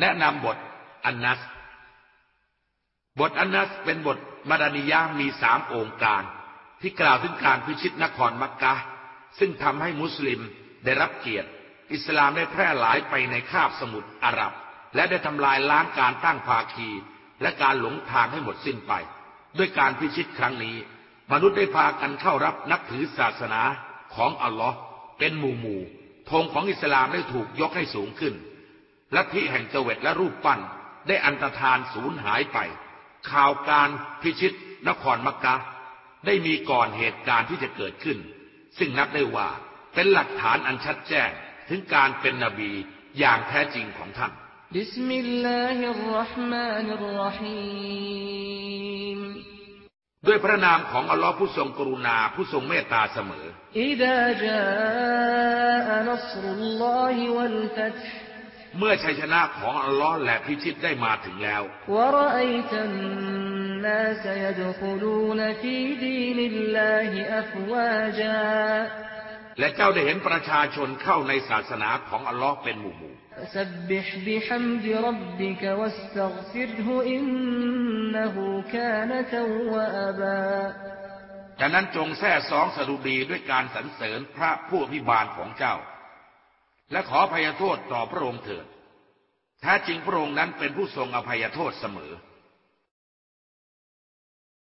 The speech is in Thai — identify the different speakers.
Speaker 1: แนะนำบทอันนัส บทอันนัสเป็นบทมาดานิยามีสามองค์การ ที่กล่าวถึงการพิชิตนครมักกะ ซึ่งทำให้มุสลิมได้รับเกียรติ อิสลามได้แพร่หลายไปในคาบสมุทรอาหรับ และได้ทำลายล้างการตั้งภาคี และการหลงทางให้หมดสิ้นไป ด้วยการพิชิตครั้งนี้ มนุษย์ได้พากันเข้ารับนับถือศาสนาของอัลลอฮ์เป็นหมู่หมู่ธงของอิสลามได้ถูกยกให้สูงขึ้น ลัทธิแห่งเจว็ดและรูปปั้นได้อันตรธานสูญหายไป ข่าวการพิชิตนครมักกะ ได้มีก่อนเหตุการณ์ที่จะเกิดขึ้น ซึ่งนับได้ว่าเป็นหลักฐานอันชัดแจ้งถึงการเป็นนบีอย่างแท้จริงของท่าน
Speaker 2: بسم الله الرحمن الرحيم
Speaker 1: ด้วยพระนามของอัลลอฮ์ผู้ทรงกรุณาผู้ทรงเมตตาเสมอ เมื่อชัยชนะของอัลลอฮ์และพิชิตได้มาถึงแล้วและเจ้าได้เห็นประชาชนเข้าในศาสนาของอัลลอฮ์เป็นหมู่หมู่ดังนั้นจงแท้สองสดุดีด้วยการสรรเสริญพระผู้พิบาลของเจ้า และขออภัยโทษต่อพระองค์เถิดแท้จริงพระองค์นั้นเป็นผู้ทรงอภัยโทษเสมอ